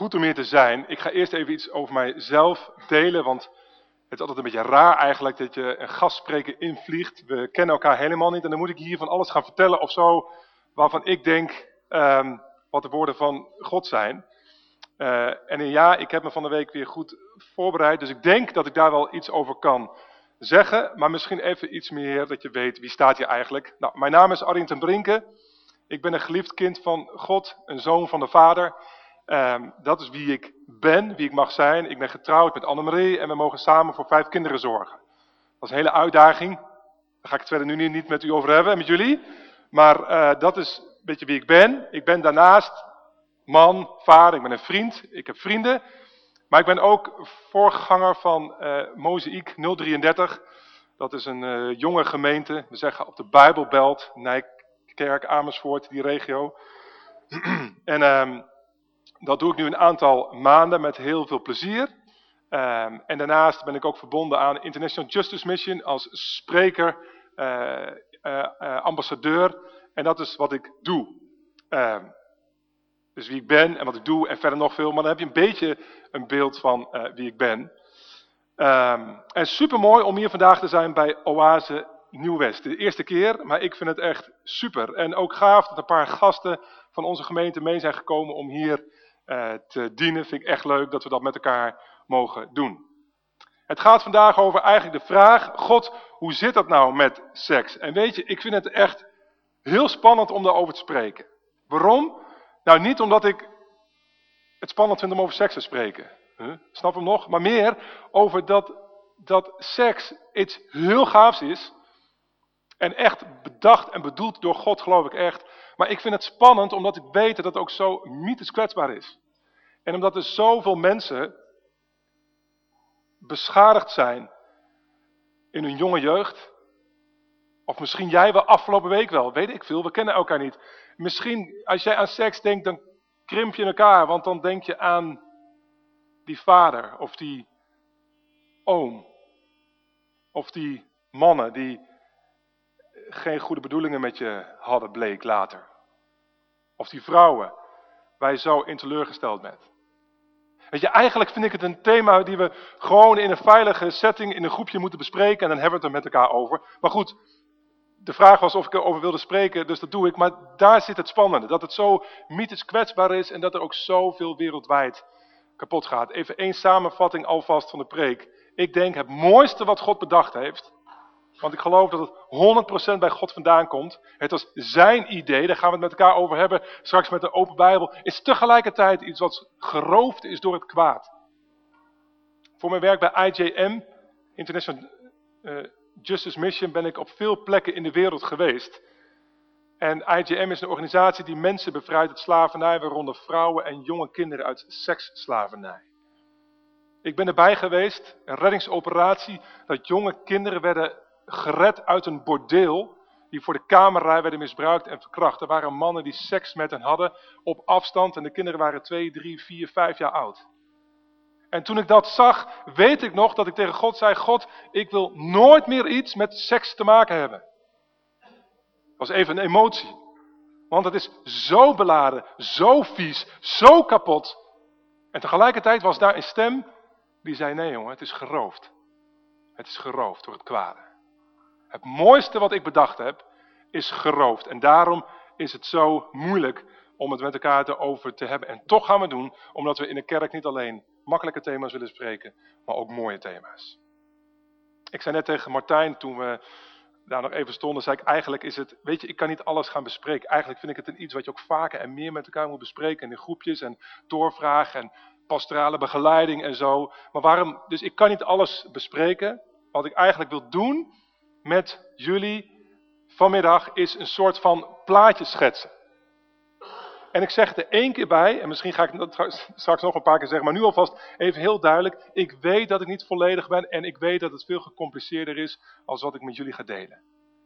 goed om hier te zijn. Ik ga eerst even iets over mijzelf delen, want het is altijd een beetje raar eigenlijk dat je een gastspreker invliegt. We kennen elkaar helemaal niet en dan moet ik hier van alles gaan vertellen of zo, waarvan ik denk ehm, wat de woorden van God zijn. Uh, en ja, ik heb me van de week weer goed voorbereid, dus ik denk dat ik daar wel iets over kan zeggen. Maar misschien even iets meer dat je weet, wie staat hier eigenlijk? Nou, mijn naam is Arjen ten Brinken. Ik ben een geliefd kind van God, een zoon van de Vader. Um, dat is wie ik ben, wie ik mag zijn. Ik ben getrouwd met Annemarie en we mogen samen voor vijf kinderen zorgen. Dat is een hele uitdaging. Daar ga ik het verder nu niet met u over hebben, met jullie. Maar uh, dat is een beetje wie ik ben. Ik ben daarnaast man, vader, ik ben een vriend, ik heb vrienden. Maar ik ben ook voorganger van uh, Mozaïek 033. Dat is een uh, jonge gemeente, we zeggen op de Bijbelbelt, Nijkerk, Amersfoort, die regio. en um, dat doe ik nu een aantal maanden met heel veel plezier. Um, en daarnaast ben ik ook verbonden aan International Justice Mission als spreker, uh, uh, ambassadeur. En dat is wat ik doe. Um, dus wie ik ben en wat ik doe en verder nog veel. Maar dan heb je een beetje een beeld van wie ik ben. Um, en super mooi om hier vandaag te zijn bij Oase Nieuw-West. De eerste keer, maar ik vind het echt super. En ook gaaf dat een paar gasten van onze gemeente mee zijn gekomen om hier te dienen. Vind ik echt leuk dat we dat met elkaar mogen doen. Het gaat vandaag over eigenlijk de vraag, God, hoe zit dat nou met seks? En weet je, ik vind het echt heel spannend om daarover te spreken. Waarom? Nou, niet omdat ik het spannend vind om over seks te spreken. Snap hem nog? Maar meer over dat, dat seks iets heel gaafs is. En echt bedacht en bedoeld door God, geloof ik echt. Maar ik vind het spannend omdat ik weet dat het ook zo mythisch kwetsbaar is. En omdat er zoveel mensen beschadigd zijn in hun jonge jeugd. Of misschien jij wel afgelopen week wel, weet ik veel, we kennen elkaar niet. Misschien als jij aan seks denkt, dan krimp je in elkaar, want dan denk je aan die vader of die oom. Of die mannen die geen goede bedoelingen met je hadden, bleek later. Of die vrouwen waar je zo in teleurgesteld bent. Weet je, eigenlijk vind ik het een thema die we gewoon in een veilige setting, in een groepje moeten bespreken en dan hebben we het er met elkaar over. Maar goed, de vraag was of ik erover wilde spreken, dus dat doe ik. Maar daar zit het spannende, dat het zo mythisch kwetsbaar is en dat er ook zoveel wereldwijd kapot gaat. Even één samenvatting alvast van de preek. Ik denk het mooiste wat God bedacht heeft, want ik geloof dat het 100% bij God vandaan komt. Het was zijn idee, daar gaan we het met elkaar over hebben, straks met de open Bijbel, is tegelijkertijd iets wat geroofd is door het kwaad. Voor mijn werk bij IJM, International uh, Justice Mission, ben ik op veel plekken in de wereld geweest. En IJM is een organisatie die mensen bevrijdt uit slavernij, waaronder vrouwen en jonge kinderen uit seksslavernij. Ik ben erbij geweest, een reddingsoperatie, dat jonge kinderen werden gered uit een bordeel die voor de camera werden misbruikt en verkracht. Er waren mannen die seks met hen hadden op afstand en de kinderen waren 2, 3, 4, 5 jaar oud. En toen ik dat zag, weet ik nog dat ik tegen God zei, God, ik wil nooit meer iets met seks te maken hebben. Dat was even een emotie. Want het is zo beladen, zo vies, zo kapot. En tegelijkertijd was daar een stem die zei, nee jongen, het is geroofd. Het is geroofd door het kwade. Het mooiste wat ik bedacht heb, is geroofd. En daarom is het zo moeilijk om het met elkaar te over te hebben. En toch gaan we doen, omdat we in de kerk niet alleen makkelijke thema's willen spreken, maar ook mooie thema's. Ik zei net tegen Martijn, toen we daar nog even stonden, zei ik, eigenlijk is het, weet je, ik kan niet alles gaan bespreken. Eigenlijk vind ik het een iets wat je ook vaker en meer met elkaar moet bespreken in groepjes en doorvragen en pastorale begeleiding en zo. Maar waarom, dus ik kan niet alles bespreken. Wat ik eigenlijk wil doen, met jullie vanmiddag is een soort van plaatje schetsen. En ik zeg er één keer bij, en misschien ga ik dat straks nog een paar keer zeggen, maar nu alvast even heel duidelijk. Ik weet dat ik niet volledig ben en ik weet dat het veel gecompliceerder is als wat ik met jullie ga delen.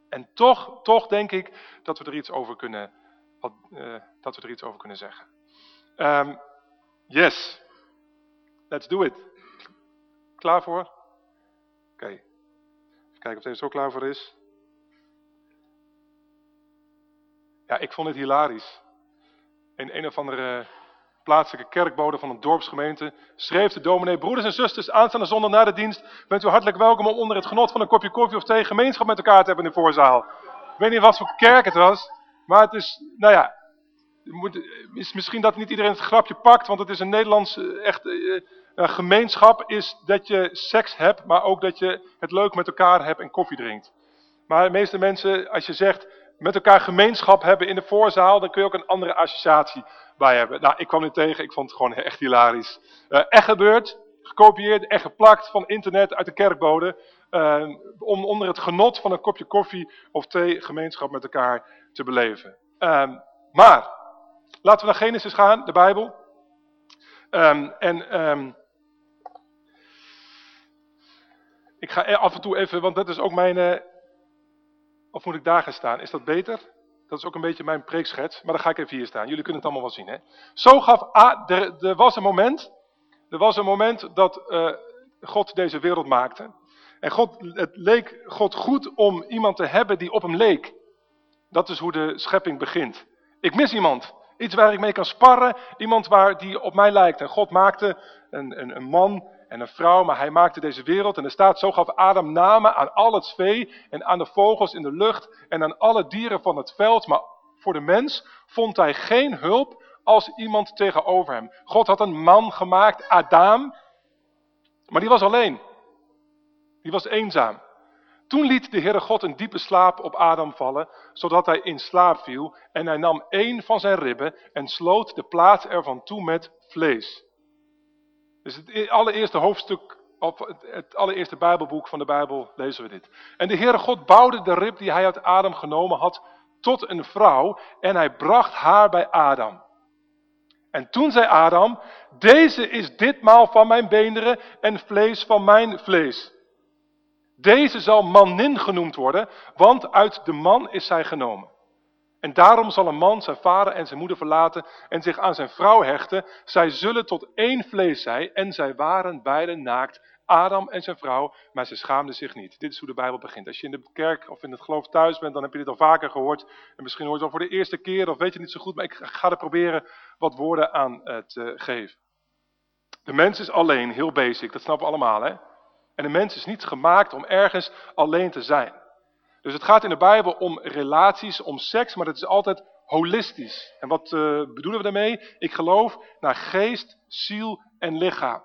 En toch, toch denk ik dat we er iets over kunnen, uh, dat we er iets over kunnen zeggen. Um, yes, let's do it. Klaar voor? Oké. Kijken of deze zo klaar voor is. Ja, ik vond het hilarisch. In een of andere plaatselijke kerkbode van een dorpsgemeente, schreef de dominee, broeders en zusters, aanstaande zondag na de dienst, bent u hartelijk welkom om onder het genot van een kopje koffie of thee gemeenschap met elkaar te hebben in de voorzaal. Ik weet niet wat voor kerk het was, maar het is, nou ja, is misschien dat niet iedereen het grapje pakt, want het is een Nederlands eh, echt uh, gemeenschap, is dat je seks hebt, maar ook dat je het leuk met elkaar hebt en koffie drinkt. Maar de meeste mensen, als je zegt met elkaar gemeenschap hebben in de voorzaal, dan kun je ook een andere associatie bij hebben. Nou, ik kwam dit tegen, ik vond het gewoon echt hilarisch. Echt gebeurd, gekopieerd, echt geplakt van internet uit de kerkbode. Om onder het genot van een kopje koffie of thee gemeenschap met elkaar te beleven. Uh, maar, laten we naar Genesis gaan, de Bijbel. Ehm, en um, ik ga af en toe even, want dat is ook mijn... Uh, of moet ik daar gaan staan? Is dat beter? Dat is ook een beetje mijn preekschets, maar dan ga ik even hier staan. Jullie kunnen het allemaal wel zien. Hè? Zo gaf, A, er, was een moment, er was een moment dat uh, God deze wereld maakte. En God, het leek God goed om iemand te hebben die op hem leek. Dat is hoe de schepping begint. Ik mis iemand. Iets waar ik mee kan sparren. Iemand waar, die op mij lijkt. En God maakte een, een, een man en een vrouw, maar hij maakte deze wereld. En er staat, zo gaf Adam namen aan al het vee en aan de vogels in de lucht en aan alle dieren van het veld. Maar voor de mens vond hij geen hulp als iemand tegenover hem. God had een man gemaakt, Adam, maar die was alleen. Die was eenzaam. Toen liet de Heere God een diepe slaap op Adam vallen, zodat hij in slaap viel. En hij nam één van zijn ribben en sloot de plaats ervan toe met vlees. Dus het e-, allereerste hoofdstuk, of het allereerste Bijbelboek van de Bijbel lezen we dit. En de Heere God bouwde de rib die hij uit Adam genomen had tot een vrouw en hij bracht haar bij Adam. En toen zei Adam, deze is ditmaal van mijn beenderen en vlees van mijn vlees. Deze zal manin genoemd worden, want uit de man is zij genomen. En daarom zal een man zijn vader en zijn moeder verlaten en zich aan zijn vrouw hechten. Zij zullen tot één vlees zijn en zij waren beiden naakt, Adam en zijn vrouw, maar ze schaamden zich niet. Dit is hoe de Bijbel begint. Als je in de kerk of in het geloof thuis bent, dan heb je dit al vaker gehoord. En misschien hoort het al voor de eerste keer of weet je niet zo goed, maar ik ga er proberen wat woorden aan te geven. De mens is alleen, heel basic, dat snappen we allemaal hè. En de mens is niet gemaakt om ergens alleen te zijn. Dus het gaat in de Bijbel om relaties, om seks, maar het is altijd holistisch. En wat uh, bedoelen we daarmee? Ik geloof naar geest, ziel en lichaam.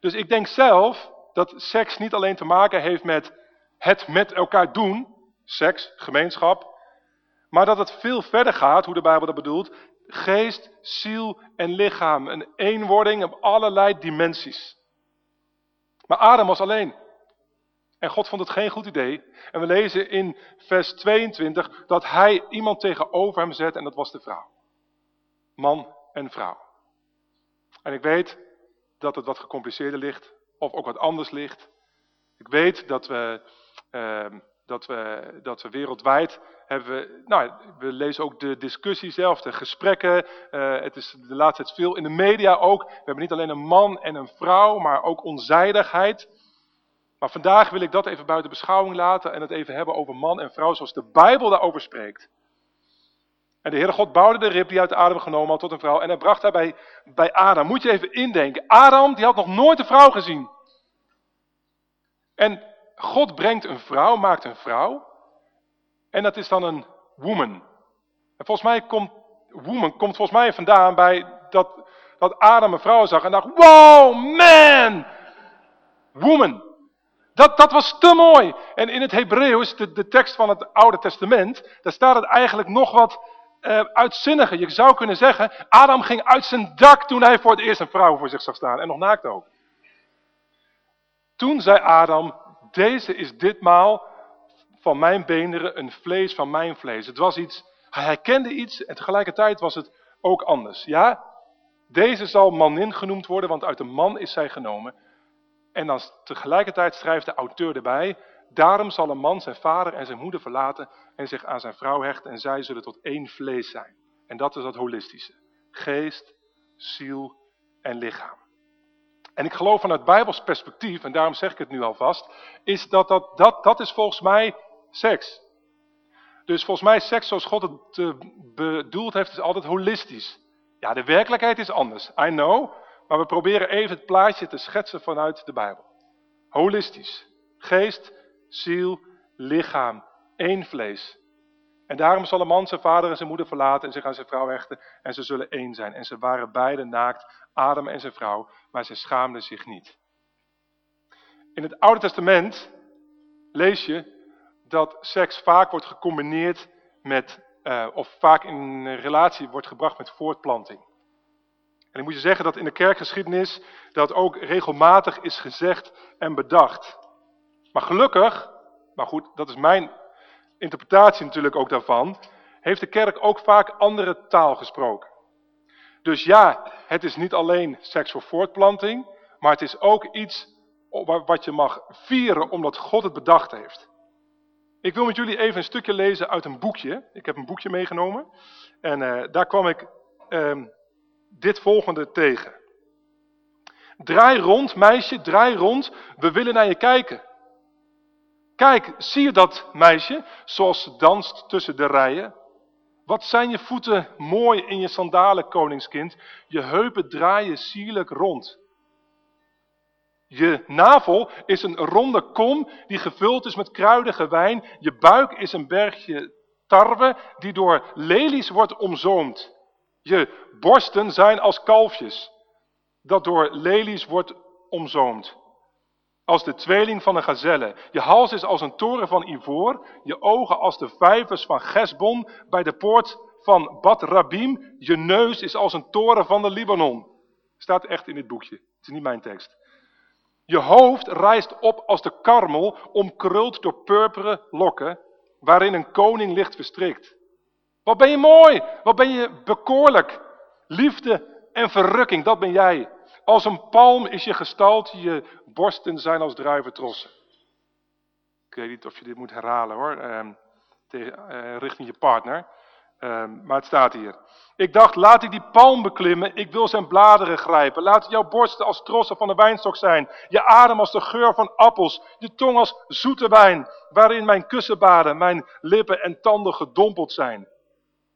Dus ik denk zelf dat seks niet alleen te maken heeft met het met elkaar doen, seks, gemeenschap, maar dat het veel verder gaat, hoe de Bijbel dat bedoelt, geest, ziel en lichaam. Een eenwording op allerlei dimensies. Maar Adam was alleen. En God vond het geen goed idee. En we lezen in vers 22 dat hij iemand tegenover hem zet en dat was de vrouw. Man en vrouw. En ik weet dat het wat gecompliceerder ligt of ook wat anders ligt. Ik weet dat we, uh, dat we, dat we wereldwijd hebben, nou we lezen ook de discussie zelf, de gesprekken. Uh, het is de laatste tijd veel in de media ook. We hebben niet alleen een man en een vrouw, maar ook onzijdigheid. Maar vandaag wil ik dat even buiten beschouwing laten en het even hebben over man en vrouw zoals de Bijbel daarover spreekt. En de Heere God bouwde de rib die uit Adam genomen had tot een vrouw en hij bracht haar bij, bij Adam. Moet je even indenken. Adam die had nog nooit een vrouw gezien. En God brengt een vrouw, maakt een vrouw. En dat is dan een woman. En volgens mij komt, woman komt volgens mij vandaan bij dat, dat Adam een vrouw zag en dacht, wow man, woman. Dat, dat was te mooi. En in het Hebreeuws, de, de tekst van het Oude Testament, daar staat het eigenlijk nog wat uh, uitzinniger. Je zou kunnen zeggen, Adam ging uit zijn dak toen hij voor het eerst een vrouw voor zich zag staan. En nog naakt ook. Toen zei Adam, deze is ditmaal van mijn beenderen een vlees van mijn vlees. Het was iets, hij herkende iets en tegelijkertijd was het ook anders. Ja, deze zal manin genoemd worden, want uit de man is zij genomen. En dan tegelijkertijd schrijft de auteur erbij, daarom zal een man zijn vader en zijn moeder verlaten en zich aan zijn vrouw hechten en zij zullen tot één vlees zijn. En dat is dat holistische. Geest, ziel en lichaam. En ik geloof vanuit Bijbels perspectief, en daarom zeg ik het nu alvast, is dat dat, dat, dat is volgens mij seks. Dus volgens mij seks zoals God het uh, bedoeld heeft, is altijd holistisch. Ja, de werkelijkheid is anders. I know. Maar we proberen even het plaatje te schetsen vanuit de Bijbel. Holistisch. Geest, ziel, lichaam. één vlees. En daarom zal een man zijn vader en zijn moeder verlaten en zich aan zijn vrouw hechten. En ze zullen één zijn. En ze waren beide naakt, Adam en zijn vrouw. Maar ze schaamden zich niet. In het Oude Testament lees je dat seks vaak wordt gecombineerd met, uh, of vaak in relatie wordt gebracht met voortplanting. En ik moet je zeggen dat in de kerkgeschiedenis dat ook regelmatig is gezegd en bedacht. Maar gelukkig, maar goed, dat is mijn interpretatie natuurlijk ook daarvan, heeft de kerk ook vaak andere taal gesproken. Dus ja, het is niet alleen seks voor voortplanting, maar het is ook iets wat je mag vieren omdat God het bedacht heeft. Ik wil met jullie even een stukje lezen uit een boekje. Ik heb een boekje meegenomen. En uh, daar kwam ik uh, dit volgende tegen. Draai rond, meisje, draai rond. We willen naar je kijken. Kijk, zie je dat meisje, zoals ze danst tussen de rijen? Wat zijn je voeten mooi in je sandalen, koningskind. Je heupen draaien sierlijk rond. Je navel is een ronde kom die gevuld is met kruidige wijn. Je buik is een bergje tarwe die door lelies wordt omzoomd. Je borsten zijn als kalfjes dat door lelies wordt omzoomd. Als de tweeling van een gazelle. Je hals is als een toren van ivoor. Je ogen als de vijvers van Gesbon bij de poort van Bad Rabim. Je neus is als een toren van de Libanon. Staat echt in dit boekje. Het is niet mijn tekst. Je hoofd rijst op als de karmel, omkruld door purperen lokken, waarin een koning ligt verstrikt. Wat ben je mooi, wat ben je bekoorlijk. Liefde en verrukking, dat ben jij. Als een palm is je gestalte, je borsten zijn als druiventrossen. Ik weet niet of je dit moet herhalen hoor, eh, tegen, eh, richting je partner. Um, maar het staat hier. Ik dacht, laat ik die palm beklimmen, ik wil zijn bladeren grijpen. Laat jouw borsten als trossen van de wijnstok zijn. Je adem als de geur van appels. Je tong als zoete wijn, waarin mijn kussenbaden, mijn lippen en tanden gedompeld zijn.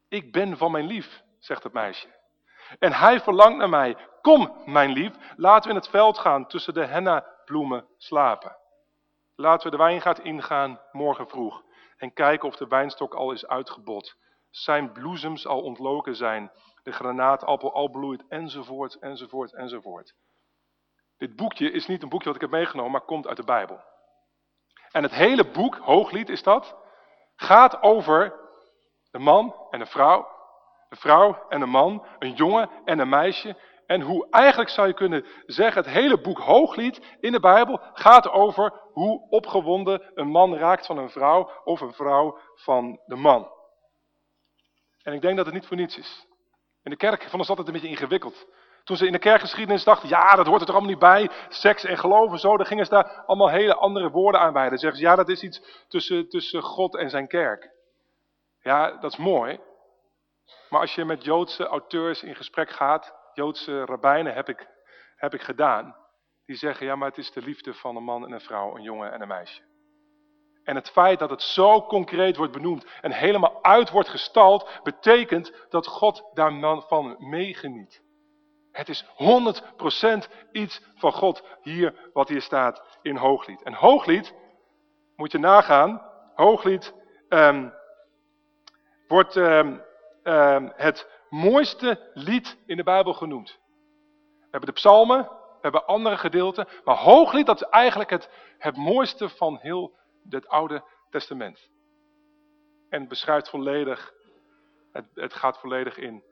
Ik ben van mijn lief, zegt het meisje. En hij verlangt naar mij. Kom, mijn lief, laten we in het veld gaan, tussen de henna-bloemen slapen. Laten we de wijngaard ingaan morgen vroeg en kijken of de wijnstok al is uitgebot zijn bloesems al ontloken zijn, de granaatappel al bloeit, enzovoort, enzovoort, enzovoort. Dit boekje is niet een boekje wat ik heb meegenomen, maar komt uit de Bijbel. En het hele boek, Hooglied is dat, gaat over een man en een vrouw, een vrouw en een man, een jongen en een meisje. En hoe eigenlijk zou je kunnen zeggen, het hele boek Hooglied in de Bijbel gaat over hoe opgewonden een man raakt van een vrouw of een vrouw van de man. En ik denk dat het niet voor niets is. In de kerk vonden ze altijd een beetje ingewikkeld. Toen ze in de kerkgeschiedenis dachten, ja, dat hoort er toch allemaal niet bij. Seks en geloof en zo, dan gingen ze daar allemaal hele andere woorden aan wijden. Dan zeggen ze, ja, dat is iets tussen, tussen God en zijn kerk. Ja, dat is mooi. Maar als je met Joodse auteurs in gesprek gaat, Joodse rabbijnen heb ik, heb ik gedaan. Die zeggen, ja, maar het is de liefde van een man en een vrouw, een jongen en een meisje. En het feit dat het zo concreet wordt benoemd en helemaal uit wordt gestald, betekent dat God daarvan meegeniet. Het is 100% iets van God hier wat hier staat in Hooglied. En Hooglied, moet je nagaan, Hooglied um, wordt um, um, het mooiste lied in de Bijbel genoemd. We hebben de psalmen, we hebben andere gedeelten, maar Hooglied dat is eigenlijk het, het mooiste van heel het Oude Testament. En beschrijft volledig, het, het gaat volledig in,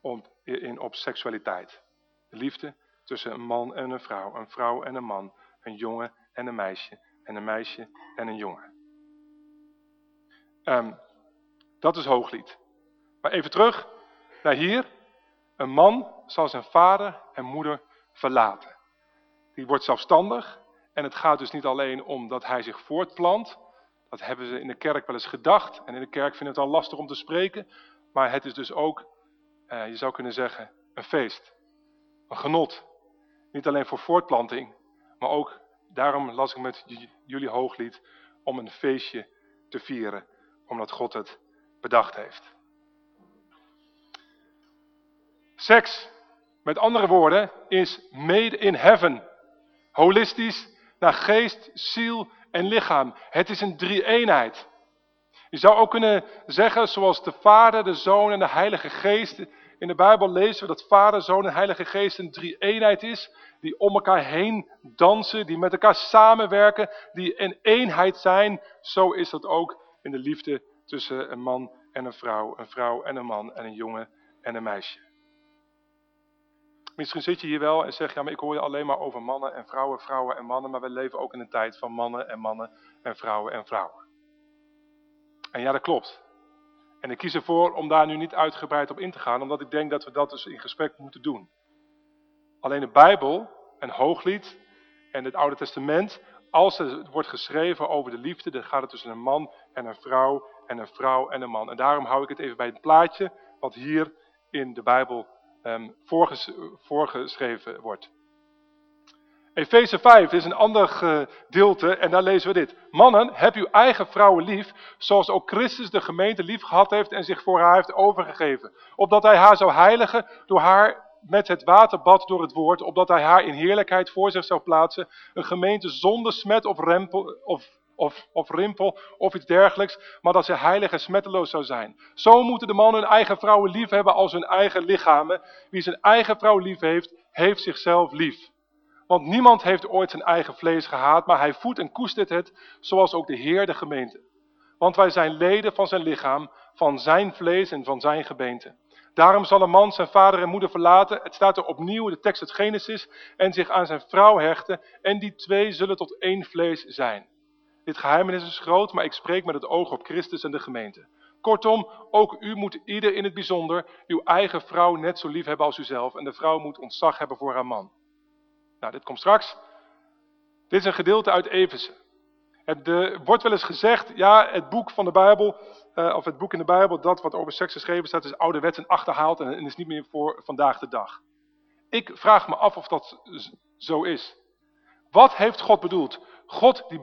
om, in op seksualiteit. De liefde tussen een man en een vrouw, een vrouw en een man, een jongen en een meisje, en een meisje en een jongen. Um, dat is hooglied. Maar even terug naar hier. Een man zal zijn vader en moeder verlaten. Die wordt zelfstandig en het gaat dus niet alleen om dat hij zich voortplant. Dat hebben ze in de kerk wel eens gedacht. En in de kerk vinden het al lastig om te spreken. Maar het is dus ook, eh, je zou kunnen zeggen, een feest. Een genot. Niet alleen voor voortplanting, maar ook, daarom las ik met jullie hooglied, om een feestje te vieren. Omdat God het bedacht heeft. Seks, met andere woorden, is made in heaven. Holistisch naar geest, ziel en lichaam. Het is een drie-eenheid. Je zou ook kunnen zeggen, zoals de Vader, de Zoon en de Heilige Geest. In de Bijbel lezen we dat Vader, Zoon en Heilige Geest een drie-eenheid is. Die om elkaar heen dansen, die met elkaar samenwerken, die een eenheid zijn. Zo is dat ook in de liefde tussen een man en een vrouw, een vrouw en een man en een jongen en een meisje. Misschien zit je hier wel en zeg, ja maar ik hoor je alleen maar over mannen en vrouwen, vrouwen en mannen, maar we leven ook in een tijd van mannen en mannen en vrouwen en vrouwen. En ja, dat klopt. En ik kies ervoor om daar nu niet uitgebreid op in te gaan, omdat ik denk dat we dat dus in gesprek moeten doen. Alleen de Bijbel en Hooglied en het Oude Testament, als het wordt geschreven over de liefde, dan gaat het tussen een man en een vrouw en een vrouw en een man. En daarom hou ik het even bij het plaatje wat hier in de Bijbel voorges voorgeschreven wordt. Efeze 5 is een ander gedeelte en daar lezen we dit. Mannen, heb uw eigen vrouwen lief, zoals ook Christus de gemeente lief gehad heeft en zich voor haar heeft overgegeven. Opdat hij haar zou heiligen door haar met het waterbad door het woord, opdat hij haar in heerlijkheid voor zich zou plaatsen. Een gemeente zonder smet of, rempel, of, of, of rimpel of iets dergelijks, maar dat ze heilig en smetteloos zou zijn. Zo moeten de mannen hun eigen vrouwen lief hebben als hun eigen lichamen. Wie zijn eigen vrouw lief heeft, heeft zichzelf lief. Want niemand heeft ooit zijn eigen vlees gehaat, maar hij voedt en koestert het, zoals ook de Heer de gemeente. Want wij zijn leden van zijn lichaam, van zijn vlees en van zijn gebeente. Daarom zal een man zijn vader en moeder verlaten, het staat er opnieuw in de tekst uit Genesis, en zich aan zijn vrouw hechten, en die twee zullen tot één vlees zijn. Dit geheimenis is groot, maar ik spreek met het oog op Christus en de gemeente. Kortom, ook u moet ieder in het bijzonder uw eigen vrouw net zo lief hebben als uzelf, en de vrouw moet ontzag hebben voor haar man. Nou, dit komt straks. Dit is een gedeelte uit Efeze. Het wordt wel eens gezegd, ja, het boek van de Bijbel, uh, of het boek in de Bijbel, dat wat over seks geschreven staat, is ouderwets en achterhaald en, en is niet meer voor vandaag de dag. Ik vraag me af of dat zo is. Wat heeft God bedoeld? God die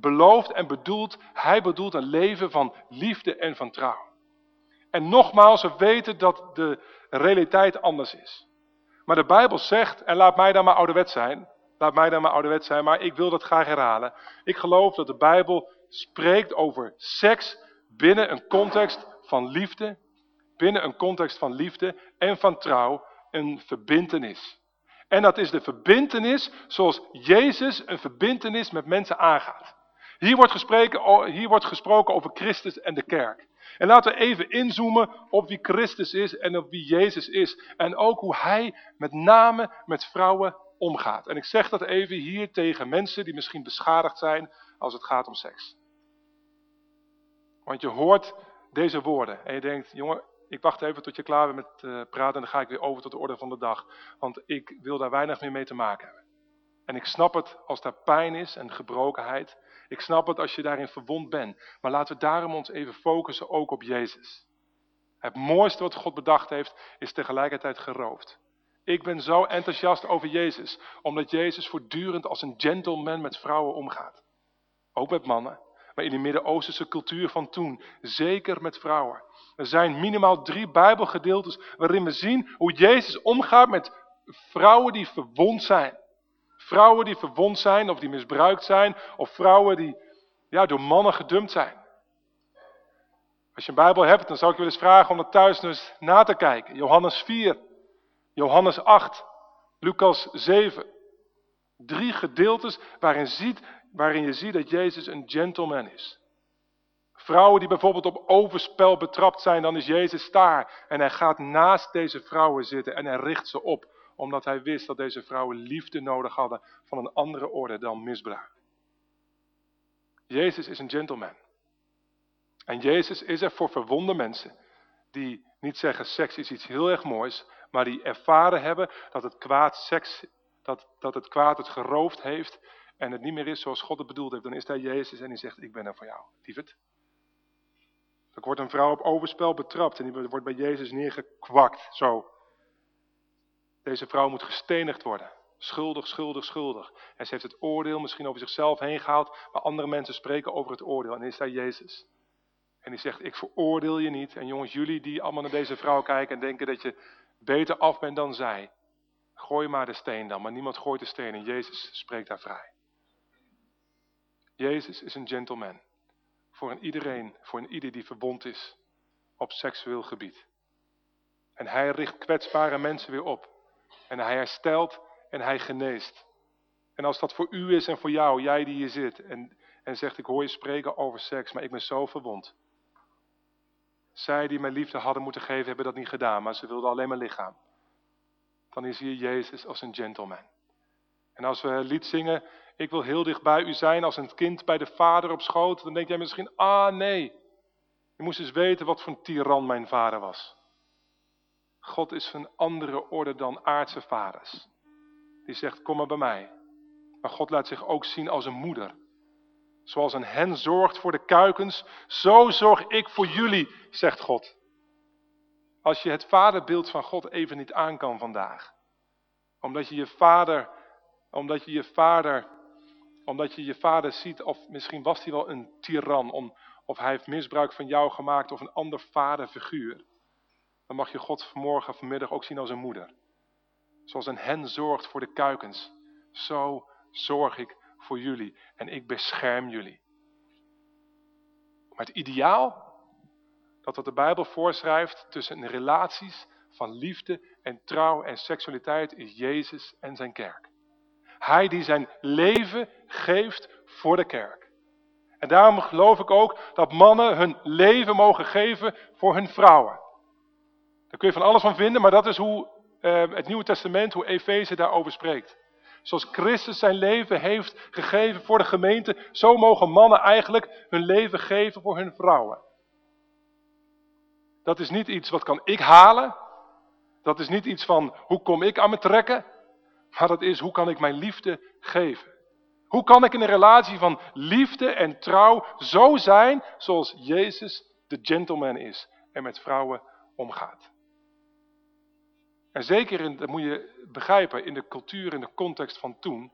belooft en bedoelt, hij bedoelt een leven van liefde en van trouw. En nogmaals, we weten dat de realiteit anders is. Maar de Bijbel zegt, en laat mij dan maar ouderwet zijn, laat mij dan maar ouderwet zijn, maar ik wil dat graag herhalen. Ik geloof dat de Bijbel spreekt over seks binnen een context van liefde, binnen een context van liefde en van trouw, een verbintenis. En dat is de verbintenis zoals Jezus een verbintenis met mensen aangaat. Hier wordt, gesproken, hier wordt gesproken over Christus en de kerk. En laten we even inzoomen op wie Christus is en op wie Jezus is. En ook hoe hij met name met vrouwen omgaat. En ik zeg dat even hier tegen mensen die misschien beschadigd zijn als het gaat om seks. Want je hoort deze woorden en je denkt, jongen, ik wacht even tot je klaar bent met uh, praten en dan ga ik weer over tot de orde van de dag. Want ik wil daar weinig meer mee te maken hebben. En ik snap het als daar pijn is en gebrokenheid. Ik snap het als je daarin verwond bent. Maar laten we daarom ons even focussen ook op Jezus. Het mooiste wat God bedacht heeft, is tegelijkertijd geroofd. Ik ben zo enthousiast over Jezus, omdat Jezus voortdurend als een gentleman met vrouwen omgaat. Ook met mannen, maar in de Midden-Oosterse cultuur van toen, zeker met vrouwen. Er zijn minimaal drie Bijbelgedeeltes waarin we zien hoe Jezus omgaat met vrouwen die verwond zijn. Vrouwen die verwond zijn of die misbruikt zijn. Of vrouwen die ja, door mannen gedumpt zijn. Als je een Bijbel hebt, dan zou ik je wel eens vragen om dat thuis eens na te kijken. Johannes 4, Johannes 8, Lucas 7. Drie gedeeltes waarin, ziet, waarin je ziet dat Jezus een gentleman is. Vrouwen die bijvoorbeeld op overspel betrapt zijn, dan is Jezus daar. En hij gaat naast deze vrouwen zitten en hij richt ze op omdat hij wist dat deze vrouwen liefde nodig hadden van een andere orde dan misbruik. Jezus is een gentleman. En Jezus is er voor verwonde mensen die niet zeggen seks is iets heel erg moois, maar die ervaren hebben dat het kwaad seks, dat, dat het kwaad het geroofd heeft en het niet meer is zoals God het bedoeld heeft. Dan is daar Jezus en die zegt ik ben er voor jou, lieverd. Er wordt een vrouw op overspel betrapt en die wordt bij Jezus neergekwakt, zo. Deze vrouw moet gestenigd worden. Schuldig, schuldig, schuldig. En ze heeft het oordeel misschien over zichzelf heen gehaald, maar andere mensen spreken over het oordeel. En is daar Jezus. En die zegt, ik veroordeel je niet. En jongens, jullie die allemaal naar deze vrouw kijken en denken dat je beter af bent dan zij, gooi maar de steen dan. Maar niemand gooit de steen en Jezus spreekt daar vrij. Jezus is een gentleman. Voor een iedereen, voor een ieder die verbond is op seksueel gebied. En hij richt kwetsbare mensen weer op. En hij herstelt en hij geneest. En als dat voor u is en voor jou, jij die hier zit en, en zegt ik hoor je spreken over seks, maar ik ben zo verwond. Zij die mijn liefde hadden moeten geven, hebben dat niet gedaan, maar ze wilden alleen maar lichaam. Dan is hier Jezus als een gentleman. En als we lied zingen, ik wil heel dicht bij u zijn als een kind bij de vader op schoot, dan denk jij misschien, ah nee, je moest eens weten wat voor een tiran mijn vader was. God is van andere orde dan aardse vaders. Die zegt, kom maar bij mij. Maar God laat zich ook zien als een moeder. Zoals een hen zorgt voor de kuikens, zo zorg ik voor jullie, zegt God. Als je het vaderbeeld van God even niet aan kan vandaag. Omdat je je vader, omdat je je vader, omdat je je vader ziet, of misschien was hij wel een tiran, om, of hij heeft misbruik van jou gemaakt, of een ander vaderfiguur. Dan mag je God vanmorgen, vanmiddag ook zien als een moeder. Zoals een hen zorgt voor de kuikens, zo zorg ik voor jullie en ik bescherm jullie. Maar het ideaal dat wat de Bijbel voorschrijft tussen relaties van liefde en trouw en seksualiteit is Jezus en zijn kerk. Hij die zijn leven geeft voor de kerk. En daarom geloof ik ook dat mannen hun leven mogen geven voor hun vrouwen. Daar kun je van alles van vinden, maar dat is hoe uh, het Nieuwe Testament, hoe Efeze daarover spreekt. Zoals Christus zijn leven heeft gegeven voor de gemeente, zo mogen mannen eigenlijk hun leven geven voor hun vrouwen. Dat is niet iets wat kan ik halen. Dat is niet iets van hoe kom ik aan me trekken. Maar dat is hoe kan ik mijn liefde geven. Hoe kan ik in een relatie van liefde en trouw zo zijn zoals Jezus de gentleman is en met vrouwen omgaat. En zeker, in, dat moet je begrijpen, in de cultuur, in de context van toen.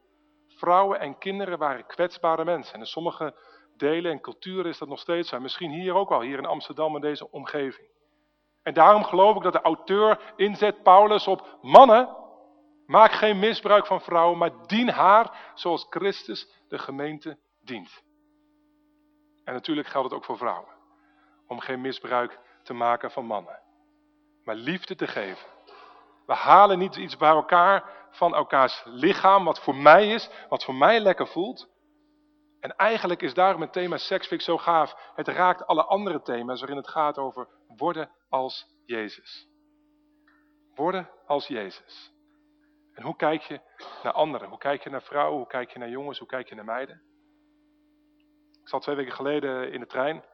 Vrouwen en kinderen waren kwetsbare mensen. En in sommige delen en culturen is dat nog steeds zo. Misschien hier ook al, hier in Amsterdam in deze omgeving. En daarom geloof ik dat de auteur inzet Paulus op mannen. Maak geen misbruik van vrouwen, maar dien haar zoals Christus de gemeente dient. En natuurlijk geldt het ook voor vrouwen. Om geen misbruik te maken van mannen. Maar liefde te geven. We halen niet iets bij elkaar van elkaars lichaam, wat voor mij is, wat voor mij lekker voelt. En eigenlijk is daarom het thema seksfik zo gaaf. Het raakt alle andere thema's waarin het gaat over worden als Jezus. Worden als Jezus. En hoe kijk je naar anderen? Hoe kijk je naar vrouwen? Hoe kijk je naar jongens? Hoe kijk je naar meiden? Ik zat twee weken geleden in de trein.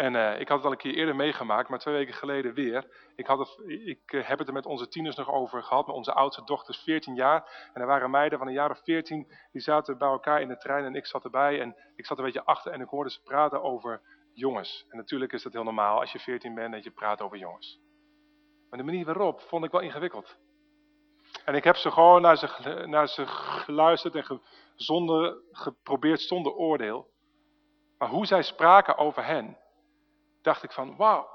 En uh, ik had het al een keer eerder meegemaakt, maar twee weken geleden weer. Ik, had het, ik uh, heb het er met onze tieners nog over gehad, met onze oudste dochters, 14 jaar. En er waren meiden van een jaar of 14, die zaten bij elkaar in de trein en ik zat erbij. En ik zat een beetje achter en ik hoorde ze praten over jongens. En natuurlijk is dat heel normaal als je 14 bent dat je praat over jongens. Maar de manier waarop vond ik wel ingewikkeld. En ik heb ze gewoon naar ze, naar ze geluisterd en zonder, geprobeerd zonder oordeel. Maar hoe zij spraken over hen, dacht ik van wauw.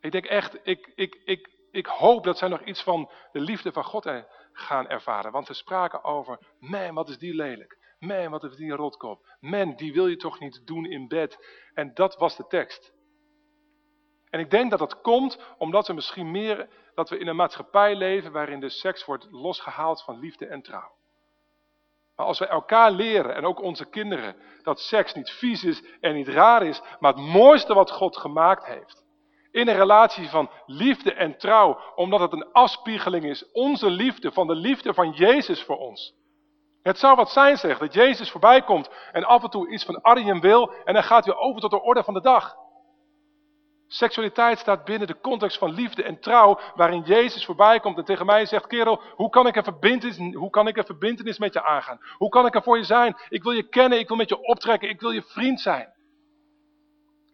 Ik denk echt, ik, ik, ik, ik hoop dat zij nog iets van de liefde van God gaan ervaren. Want ze spraken over, man wat is die lelijk. Man wat is die rotkop. Man die wil je toch niet doen in bed. En dat was de tekst. En ik denk dat dat komt omdat we misschien meer, dat we in een maatschappij leven waarin de seks wordt losgehaald van liefde en trouw. Maar als we elkaar leren, en ook onze kinderen, dat seks niet vies is en niet raar is, maar het mooiste wat God gemaakt heeft. In een relatie van liefde en trouw, omdat het een afspiegeling is, onze liefde, van de liefde van Jezus voor ons. Het zou wat zijn zeg, dat Jezus voorbij komt en af en toe iets van Arjen wil en dan gaat weer over tot de orde van de dag. Seksualiteit staat binnen de context van liefde en trouw, waarin Jezus voorbij komt en tegen mij zegt, kerel, hoe kan ik een verbindenis, hoe kan ik een met je aangaan? Hoe kan ik er voor je zijn? Ik wil je kennen, ik wil met je optrekken, ik wil je vriend zijn.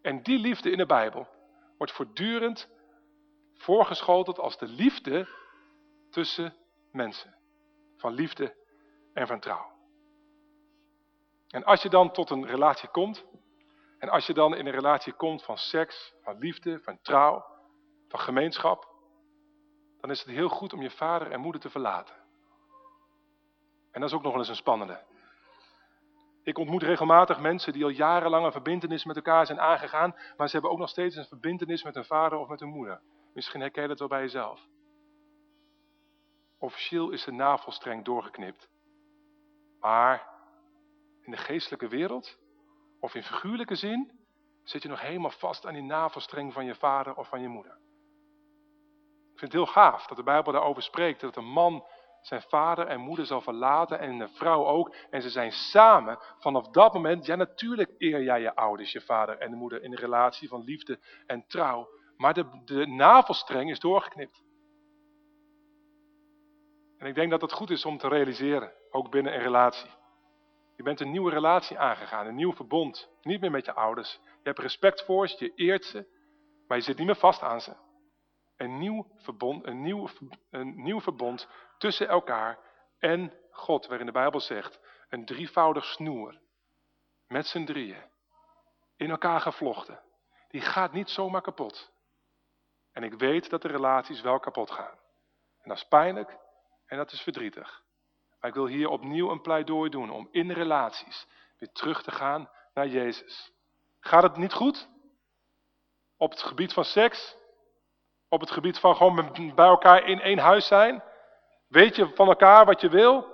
En die liefde in de Bijbel wordt voortdurend voorgeschoteld als de liefde tussen mensen. Van liefde en van trouw. En als je dan tot een relatie komt, en als je dan in een relatie komt van seks, van liefde, van trouw, van gemeenschap, dan is het heel goed om je vader en moeder te verlaten. En dat is ook nog eens een spannende. Ik ontmoet regelmatig mensen die al jarenlang een verbindenis met elkaar zijn aangegaan, maar ze hebben ook nog steeds een verbindenis met hun vader of met hun moeder. Misschien herken je dat wel bij jezelf. Officieel is de navelstreng doorgeknipt. Maar in de geestelijke wereld, of in figuurlijke zin, zit je nog helemaal vast aan die navelstreng van je vader of van je moeder. Ik vind het heel gaaf dat de Bijbel daarover spreekt, dat een man zijn vader en moeder zal verlaten en de vrouw ook. En ze zijn samen vanaf dat moment, ja natuurlijk eer jij je ouders, je vader en de moeder in een relatie van liefde en trouw. Maar de, de navelstreng is doorgeknipt. En ik denk dat het goed is om te realiseren, ook binnen een relatie. Je bent een nieuwe relatie aangegaan, een nieuw verbond. Niet meer met je ouders. Je hebt respect voor ze, je eert ze, maar je zit niet meer vast aan ze. Een nieuw verbond, een nieuw, een nieuw verbond tussen elkaar en God, waarin de Bijbel zegt, een drievoudig snoer, met z'n drieën, in elkaar gevlochten. Die gaat niet zomaar kapot. En ik weet dat de relaties wel kapot gaan. En dat is pijnlijk en dat is verdrietig. Maar ik wil hier opnieuw een pleidooi doen om in relaties weer terug te gaan naar Jezus. Gaat het niet goed? Op het gebied van seks? Op het gebied van gewoon bij elkaar in één huis zijn? Weet je van elkaar wat je wil?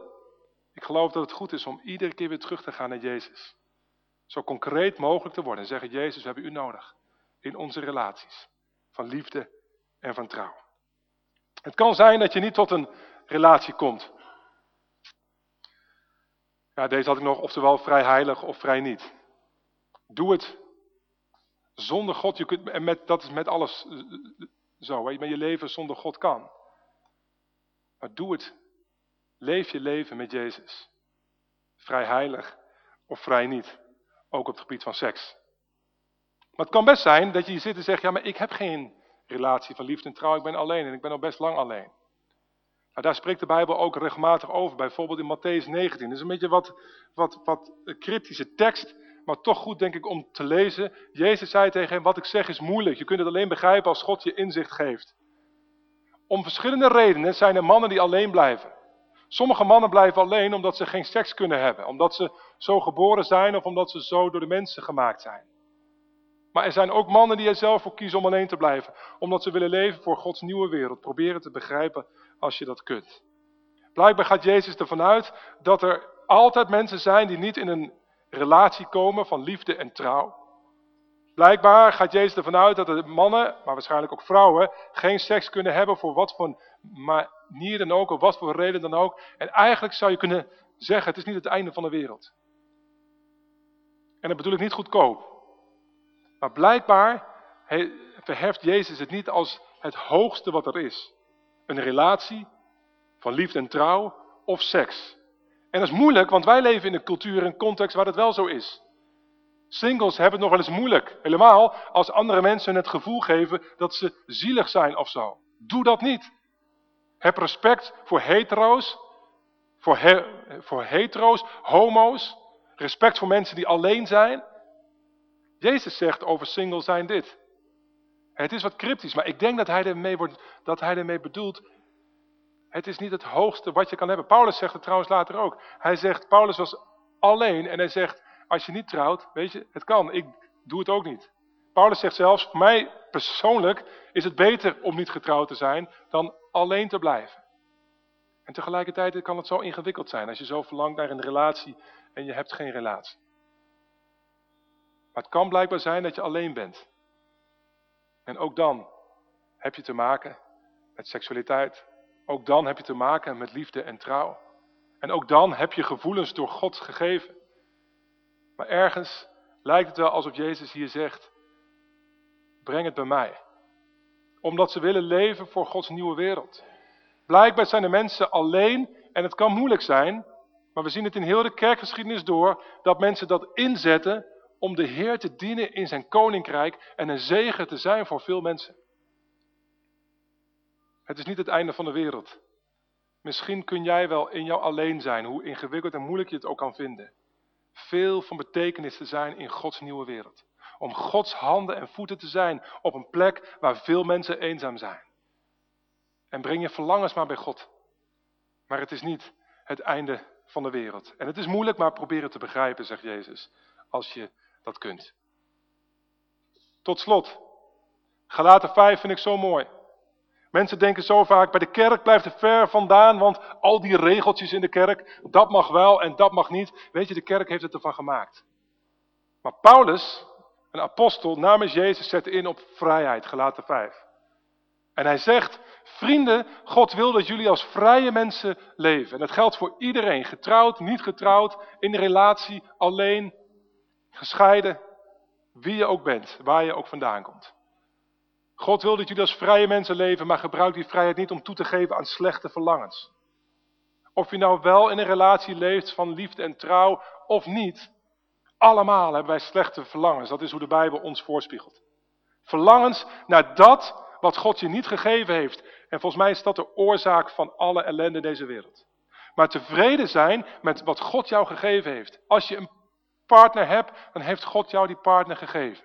Ik geloof dat het goed is om iedere keer weer terug te gaan naar Jezus. Zo concreet mogelijk te worden en zeggen, Jezus, we hebben u nodig. In onze relaties. Van liefde en van trouw. Het kan zijn dat je niet tot een relatie komt. Ja, deze had ik nog, oftewel vrij heilig of vrij niet. Doe het zonder God. Je kunt, en met, dat is met alles zo. Hè, met je leven zonder God kan. Maar doe het. Leef je leven met Jezus. Vrij heilig of vrij niet. Ook op het gebied van seks. Maar het kan best zijn dat je hier zit en zegt, ja maar ik heb geen relatie van liefde en trouw. Ik ben alleen en ik ben al best lang alleen. Nou, daar spreekt de Bijbel ook regelmatig over. Bijvoorbeeld in Matthäus 19. Dat is een beetje wat, wat, wat cryptische tekst. Maar toch goed denk ik om te lezen. Jezus zei tegen hem, wat ik zeg is moeilijk. Je kunt het alleen begrijpen als God je inzicht geeft. Om verschillende redenen zijn er mannen die alleen blijven. Sommige mannen blijven alleen omdat ze geen seks kunnen hebben. Omdat ze zo geboren zijn of omdat ze zo door de mensen gemaakt zijn. Maar er zijn ook mannen die er zelf voor kiezen om alleen te blijven. Omdat ze willen leven voor Gods nieuwe wereld. Proberen te begrijpen als je dat kunt. Blijkbaar gaat Jezus ervan uit dat er altijd mensen zijn die niet in een relatie komen van liefde en trouw. Blijkbaar gaat Jezus ervan uit dat de mannen, maar waarschijnlijk ook vrouwen, geen seks kunnen hebben voor wat voor manier dan ook, of wat voor reden dan ook. En eigenlijk zou je kunnen zeggen, het is niet het einde van de wereld. En dat bedoel ik niet goedkoop. Maar blijkbaar verheft Jezus het niet als het hoogste wat er is. Een relatie van liefde en trouw of seks. En dat is moeilijk, want wij leven in een cultuur en context waar het wel zo is. Singles hebben het nog wel eens moeilijk. Helemaal als andere mensen het gevoel geven dat ze zielig zijn of zo. Doe dat niet. Heb respect voor hetero's, voor, voor hetero's, homo's. Respect voor mensen die alleen zijn. Jezus zegt over single zijn dit. Het is wat cryptisch, maar ik denk dat hij ermee, wordt, dat hij ermee bedoelt. Het is niet het hoogste wat je kan hebben. Paulus zegt het trouwens later ook. Hij zegt, Paulus was alleen en hij zegt, als je niet trouwt, weet je, het kan. Ik doe het ook niet. Paulus zegt zelfs, voor mij persoonlijk is het beter om niet getrouwd te zijn dan alleen te blijven. En tegelijkertijd kan het zo ingewikkeld zijn als je zo verlangt naar een relatie en je hebt geen relatie. Maar het kan blijkbaar zijn dat je alleen bent. En ook dan heb je te maken met seksualiteit. Ook dan heb je te maken met liefde en trouw. En ook dan heb je gevoelens door God gegeven. Maar ergens lijkt het wel alsof Jezus hier zegt, breng het bij mij. Omdat ze willen leven voor Gods nieuwe wereld. Blijkbaar zijn de mensen alleen en het kan moeilijk zijn, maar we zien het in heel de kerkgeschiedenis door, dat mensen dat inzetten om de Heer te dienen in zijn koninkrijk en een zegen te zijn voor veel mensen. Het is niet het einde van de wereld. Misschien kun jij wel in jouw alleen zijn, hoe ingewikkeld en moeilijk je het ook kan vinden. Veel van betekenis te zijn in Gods nieuwe wereld. Om Gods handen en voeten te zijn op een plek waar veel mensen eenzaam zijn. En breng je verlangens maar bij God. Maar het is niet het einde van de wereld. En het is moeilijk, maar probeer het te begrijpen, zegt Jezus. Als je dat kunt. Tot slot. Galaten 5 vind ik zo mooi. Mensen denken zo vaak, bij de kerk blijft het ver vandaan, want al die regeltjes in de kerk, dat mag wel en dat mag niet. Weet je, de kerk heeft het ervan gemaakt. Maar Paulus, een apostel namens Jezus, zet in op vrijheid, gelaten 5. En hij zegt, vrienden, God wil dat jullie als vrije mensen leven. En dat geldt voor iedereen, getrouwd, niet getrouwd, in relatie, alleen, gescheiden, wie je ook bent, waar je ook vandaan komt. God wil dat jullie als vrije mensen leven, maar gebruik die vrijheid niet om toe te geven aan slechte verlangens. Of je nou wel in een relatie leeft van liefde en trouw of niet, allemaal hebben wij slechte verlangens. Dat is hoe de Bijbel ons voorspiegelt. Verlangens naar dat wat God je niet gegeven heeft. En volgens mij is dat de oorzaak van alle ellende in deze wereld. Maar tevreden zijn met wat God jou gegeven heeft. Als je een partner hebt, dan heeft God jou die partner gegeven.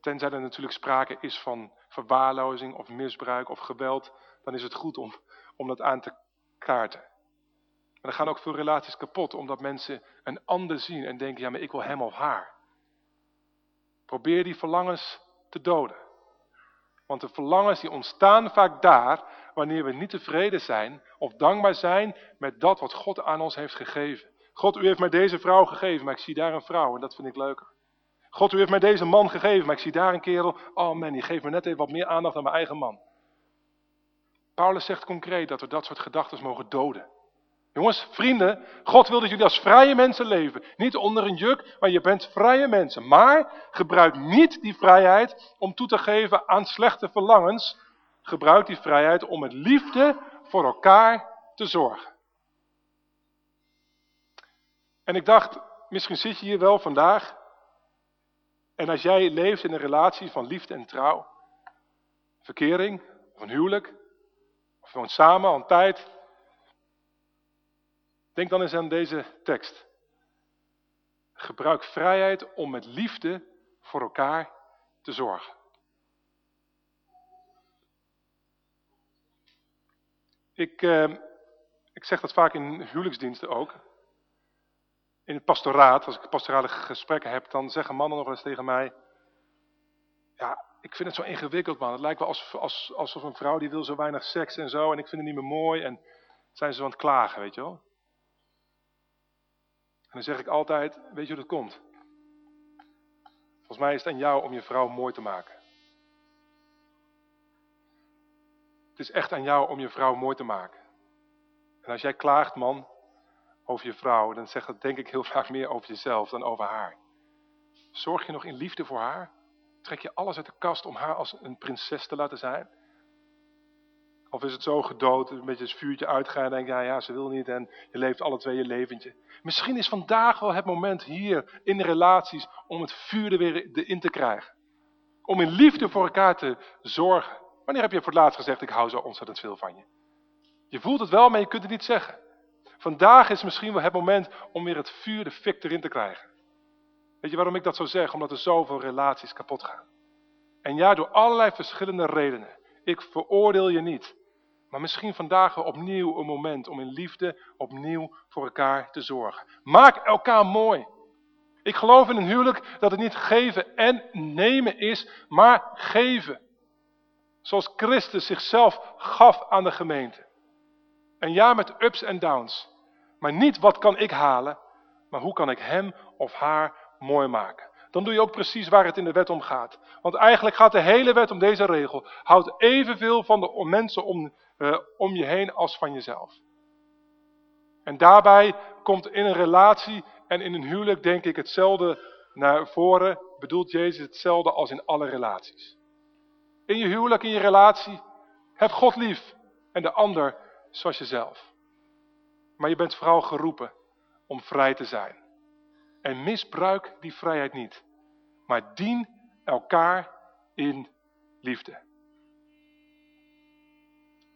Tenzij er natuurlijk sprake is van verwaarlozing of misbruik of geweld, dan is het goed om, om dat aan te kaarten. Maar er gaan ook veel relaties kapot, omdat mensen een ander zien en denken, ja maar ik wil hem of haar. Probeer die verlangens te doden. Want de verlangens die ontstaan vaak daar, wanneer we niet tevreden zijn of dankbaar zijn met dat wat God aan ons heeft gegeven. God, u heeft mij deze vrouw gegeven, maar ik zie daar een vrouw en dat vind ik leuker. God, u heeft mij deze man gegeven, maar ik zie daar een kerel. Oh man, die geeft me net even wat meer aandacht dan mijn eigen man. Paulus zegt concreet dat we dat soort gedachten mogen doden. Jongens, vrienden, God wil dat jullie als vrije mensen leven. Niet onder een juk, maar je bent vrije mensen. Maar gebruik niet die vrijheid om toe te geven aan slechte verlangens. Gebruik die vrijheid om met liefde voor elkaar te zorgen. En ik dacht, misschien zit je hier wel vandaag en als jij leeft in een relatie van liefde en trouw, verkering of een huwelijk, of woont samen al een tijd, denk dan eens aan deze tekst. Gebruik vrijheid om met liefde voor elkaar te zorgen. Ik, eh, ik zeg dat vaak in huwelijksdiensten ook in het pastoraat, als ik pastorale gesprekken heb, dan zeggen mannen nog eens tegen mij, ja, ik vind het zo ingewikkeld man. Het lijkt wel alsof, alsof een vrouw die wil zo weinig seks en zo en ik vind het niet meer mooi en zijn ze aan het klagen, weet je wel. En dan zeg ik altijd, weet je hoe dat komt? Volgens mij is het aan jou om je vrouw mooi te maken. Het is echt aan jou om je vrouw mooi te maken. En als jij klaagt, man, over je vrouw, dan zegt dat denk ik heel vaak meer over jezelf dan over haar. Zorg je nog in liefde voor haar? Trek je alles uit de kast om haar als een prinses te laten zijn? Of is het zo gedood, een beetje het vuurtje uitgaan en denk ja, ja, ze wil niet en je leeft alle twee je leventje. Misschien is vandaag wel het moment hier in de relaties om het vuur er weer in te krijgen. Om in liefde voor elkaar te zorgen. Wanneer heb je voor het laatst gezegd, ik hou zo ontzettend veel van je? Je voelt het wel, maar je kunt het niet zeggen. Vandaag is misschien wel het moment om weer het vuur, de fik erin te krijgen. Weet je waarom ik dat zo zeg? Omdat er zoveel relaties kapot gaan. En ja, door allerlei verschillende redenen. Ik veroordeel je niet. Maar misschien vandaag opnieuw een moment om in liefde opnieuw voor elkaar te zorgen. Maak elkaar mooi. Ik geloof in een huwelijk dat het niet geven en nemen is, maar geven. Zoals Christus zichzelf gaf aan de gemeente. Een jaar met ups en downs. Maar niet wat kan ik halen, maar hoe kan ik hem of haar mooi maken. Dan doe je ook precies waar het in de wet om gaat. Want eigenlijk gaat de hele wet om deze regel. Houd evenveel van de mensen om, uh, om je heen als van jezelf. En daarbij komt in een relatie en in een huwelijk denk ik hetzelfde naar voren. Bedoelt Jezus hetzelfde als in alle relaties. In je huwelijk, in je relatie, heb God lief. En de ander zoals jezelf. Maar je bent vooral geroepen om vrij te zijn. En misbruik die vrijheid niet. Maar dien elkaar in liefde.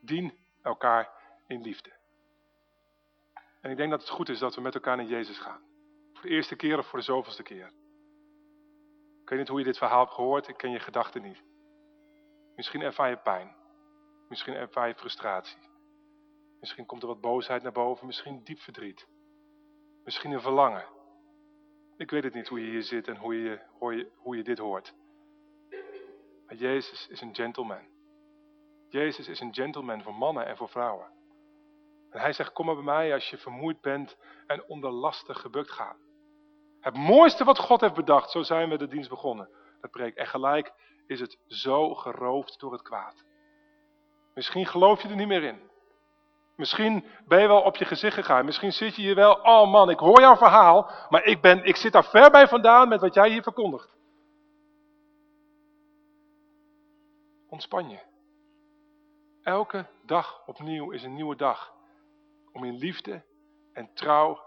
Dien elkaar in liefde. En ik denk dat het goed is dat we met elkaar naar Jezus gaan. Voor de eerste keer of voor de zoveelste keer. Ik weet niet hoe je dit verhaal hebt gehoord, ik ken je gedachten niet. Misschien ervaar je pijn. Misschien ervaar je frustratie. Misschien komt er wat boosheid naar boven, misschien diep verdriet. Misschien een verlangen. Ik weet het niet hoe je hier zit en hoe je, hoe je, hoe je dit hoort. Maar Jezus is een gentleman. Jezus is een gentleman voor mannen en voor vrouwen. En hij zegt, kom maar bij mij als je vermoeid bent en onder lasten gebukt gaat. Het mooiste wat God heeft bedacht, zo zijn we de dienst begonnen. Dat preek. En gelijk is het zo geroofd door het kwaad. Misschien geloof je er niet meer in. Misschien ben je wel op je gezicht gegaan. Misschien zit je hier wel, oh man, ik hoor jouw verhaal, maar ik, ben, ik zit daar ver bij vandaan met wat jij hier verkondigt. Ontspan je. Elke dag opnieuw is een nieuwe dag om in liefde en trouw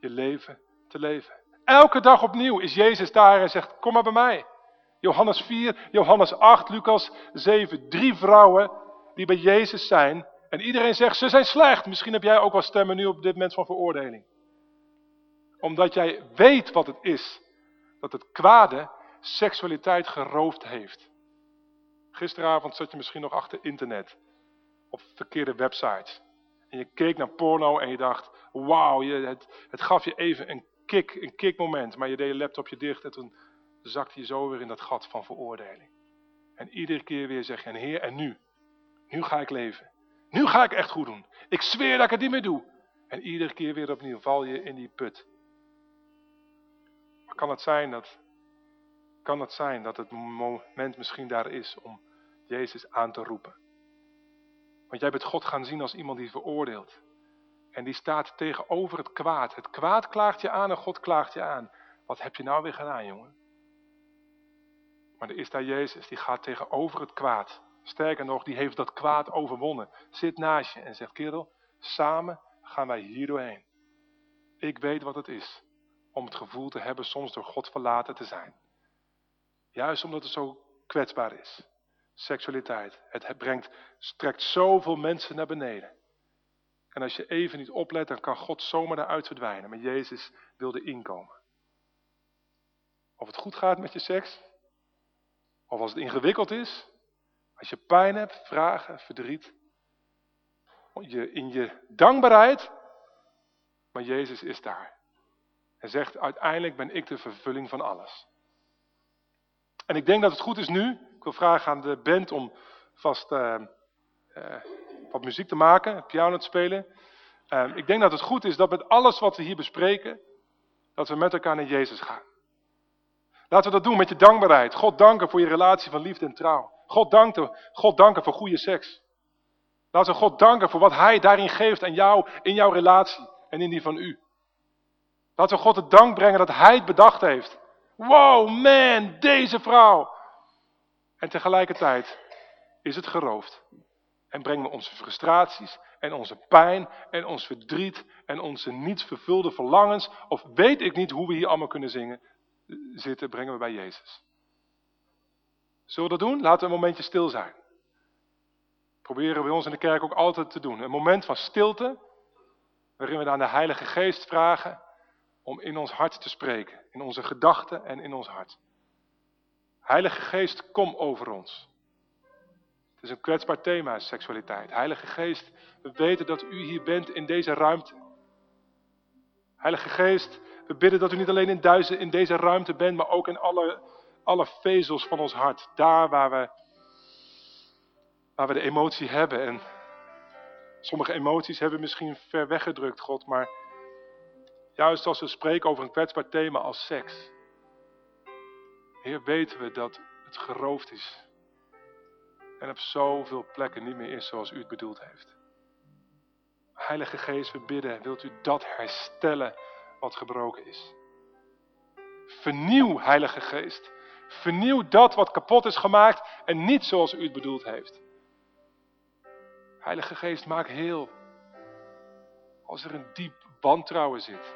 je leven te leven. Elke dag opnieuw is Jezus daar en zegt, kom maar bij mij. Johannes 4, Johannes 8, Lucas 7. Drie vrouwen die bij Jezus zijn. En iedereen zegt, ze zijn slecht. Misschien heb jij ook wel stemmen nu op dit moment van veroordeling. Omdat jij weet wat het is. Dat het kwade seksualiteit geroofd heeft. Gisteravond zat je misschien nog achter internet. Op verkeerde websites. En je keek naar porno en je dacht, wauw, het, het gaf je even een kick, een kickmoment. Maar je deed je laptopje dicht en toen zakte je zo weer in dat gat van veroordeling. En iedere keer weer zeg je, en Heer, en nu? Nu ga ik leven. Nu ga ik echt goed doen. Ik zweer dat ik het niet meer doe. En iedere keer weer opnieuw val je in die put. Maar kan het zijn dat, kan het zijn dat het moment misschien daar is om Jezus aan te roepen? Want jij bent God gaan zien als iemand die veroordeelt. En die staat tegenover het kwaad. Het kwaad klaagt je aan en God klaagt je aan. Wat heb je nou weer gedaan, jongen? Maar er is daar Jezus, die gaat tegenover het kwaad. Sterker nog, die heeft dat kwaad overwonnen. Zit naast je en zegt, kerel, samen gaan wij hier doorheen. Ik weet wat het is om het gevoel te hebben soms door God verlaten te zijn. Juist omdat het zo kwetsbaar is. Seksualiteit. Het brengt, strekt zoveel mensen naar beneden. En als je even niet oplet, dan kan God zomaar eruit verdwijnen. Maar Jezus wilde inkomen. Of het goed gaat met je seks, of als het ingewikkeld is, als je pijn hebt, vragen, verdriet, je, in je dankbaarheid, maar Jezus is daar. En zegt, uiteindelijk ben ik de vervulling van alles. En ik denk dat het goed is nu, ik wil vragen aan de band om vast uh, uh, wat muziek te maken, piano te spelen. Uh, ik denk dat het goed is dat met alles wat we hier bespreken, dat we met elkaar naar Jezus gaan. Laten we dat doen met je dankbaarheid. God danken voor je relatie van liefde en trouw. God danken, God danken voor goede seks. Laten we God danken voor wat Hij daarin geeft aan jou, in jouw relatie en in die van u. Laten we God het dank brengen dat Hij het bedacht heeft. Wow, man, deze vrouw. En tegelijkertijd is het geroofd. En brengen we onze frustraties en onze pijn en ons verdriet en onze niet vervulde verlangens, of weet ik niet hoe we hier allemaal kunnen zingen, zitten, brengen we bij Jezus. Zullen we dat doen? Laten we een momentje stil zijn. Proberen we ons in de kerk ook altijd te doen. Een moment van stilte, waarin we aan de Heilige Geest vragen om in ons hart te spreken. In onze gedachten en in ons hart. Heilige Geest, kom over ons. Het is een kwetsbaar thema, seksualiteit. Heilige Geest, we weten dat u hier bent in deze ruimte. Heilige Geest, we bidden dat u niet alleen in, duizen, in deze ruimte bent, maar ook in alle, alle vezels van ons hart. Daar waar we, waar we de emotie hebben. En sommige emoties hebben we misschien ver weggedrukt, God. Maar juist als we spreken over een kwetsbaar thema als seks. Heer, weten we dat het geroofd is. En op zoveel plekken niet meer is zoals u het bedoeld heeft. Heilige Geest, we bidden, wilt u dat herstellen wat gebroken is. Vernieuw, Heilige Geest. Vernieuw dat wat kapot is gemaakt en niet zoals u het bedoeld heeft. Heilige Geest, maak heel. Als er een diep wantrouwen zit.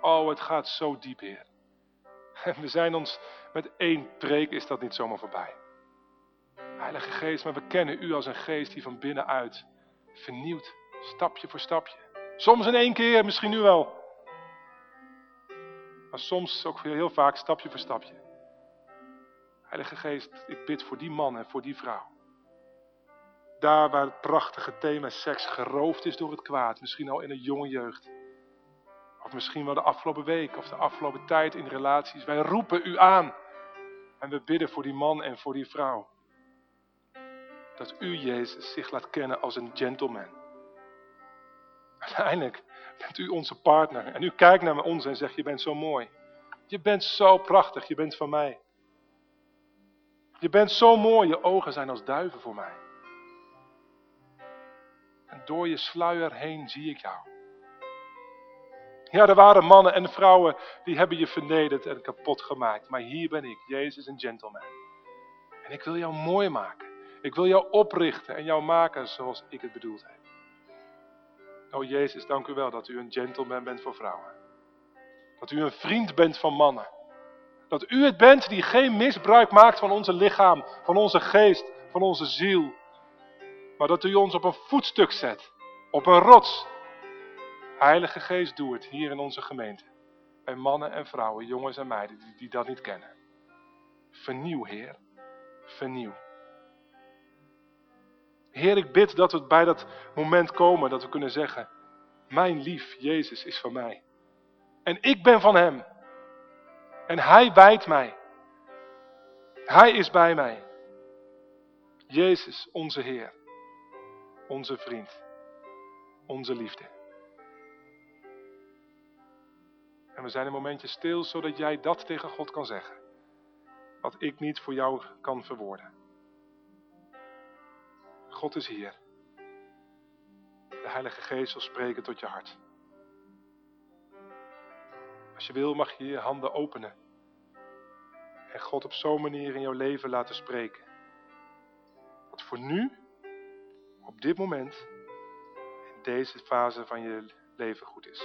Oh, het gaat zo diep, Heer. En we zijn ons met één preek is dat niet zomaar voorbij. Heilige Geest, maar we kennen u als een geest die van binnenuit vernieuwt, stapje voor stapje. Soms in één keer, misschien nu wel. Maar soms ook heel vaak stapje voor stapje. Heilige Geest, ik bid voor die man en voor die vrouw. Daar waar het prachtige thema seks geroofd is door het kwaad. Misschien al in een jonge jeugd. Of misschien wel de afgelopen week of de afgelopen tijd in relaties. Wij roepen u aan. En we bidden voor die man en voor die vrouw. Dat u, Jezus, zich laat kennen als een gentleman. Uiteindelijk bent u onze partner. En u kijkt naar ons en zegt, je bent zo mooi. Je bent zo prachtig, je bent van mij. Je bent zo mooi, je ogen zijn als duiven voor mij. En door je sluier heen zie ik jou. Ja, er waren mannen en vrouwen die hebben je vernederd en kapot gemaakt. Maar hier ben ik, Jezus een gentleman. En ik wil jou mooi maken. Ik wil jou oprichten en jou maken zoals ik het bedoeld heb. Oh Jezus, dank u wel dat u een gentleman bent voor vrouwen. Dat u een vriend bent van mannen. Dat u het bent die geen misbruik maakt van onze lichaam, van onze geest, van onze ziel. Maar dat u ons op een voetstuk zet, op een rots. Heilige Geest, doe het hier in onze gemeente. Bij mannen en vrouwen, jongens en meiden die, die dat niet kennen. Vernieuw, Heer. Vernieuw. Heer, ik bid dat we bij dat moment komen dat we kunnen zeggen, mijn lief Jezus is van mij. En ik ben van Hem. En Hij wijdt mij. Hij is bij mij. Jezus, onze Heer. Onze vriend. Onze liefde. En we zijn een momentje stil, zodat jij dat tegen God kan zeggen. Wat ik niet voor jou kan verwoorden. God is hier. De Heilige Geest zal spreken tot je hart. Als je wil mag je je handen openen. En God op zo'n manier in jouw leven laten spreken. Wat voor nu, op dit moment, in deze fase van je leven goed is.